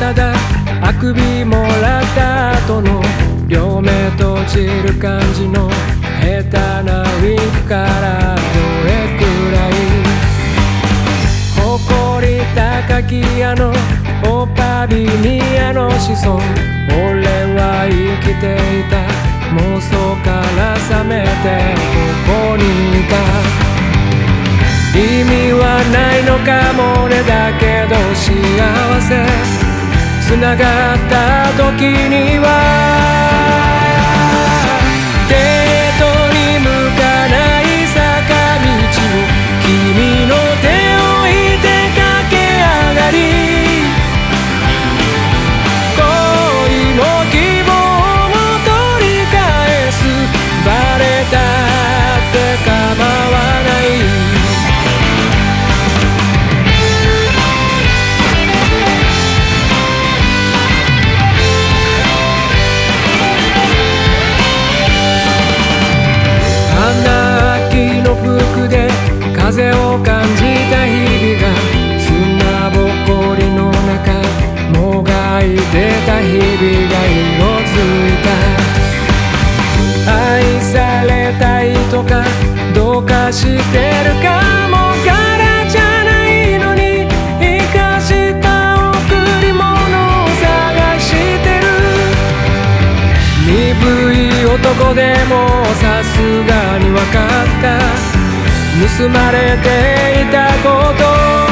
ただあくびもらった後の両目閉じる感じの下手なウィンクからどれくらい誇り高きあのオパビニアの子孫俺は生きていた。妄想から覚めてここにいた。意味はないのかもねだけど幸せ繋がった時には風を感じた日々が砂ぼこりの中もがいてた日々が色づいた。愛されたいとかどうかしてるかもからじゃないのに生かした贈り物を探してる。鈍い男でもさすがに分かった。盗まれていたこと。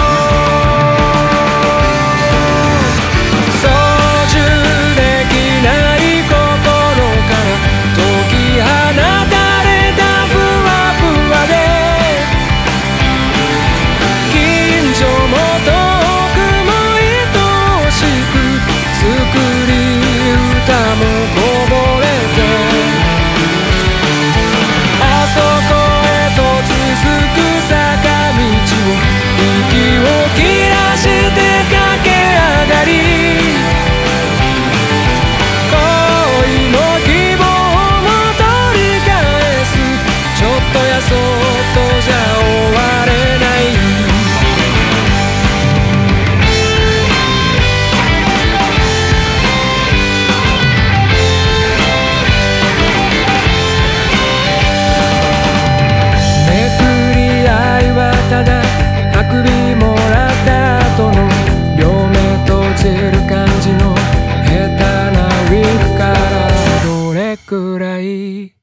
くらい